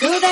Kuda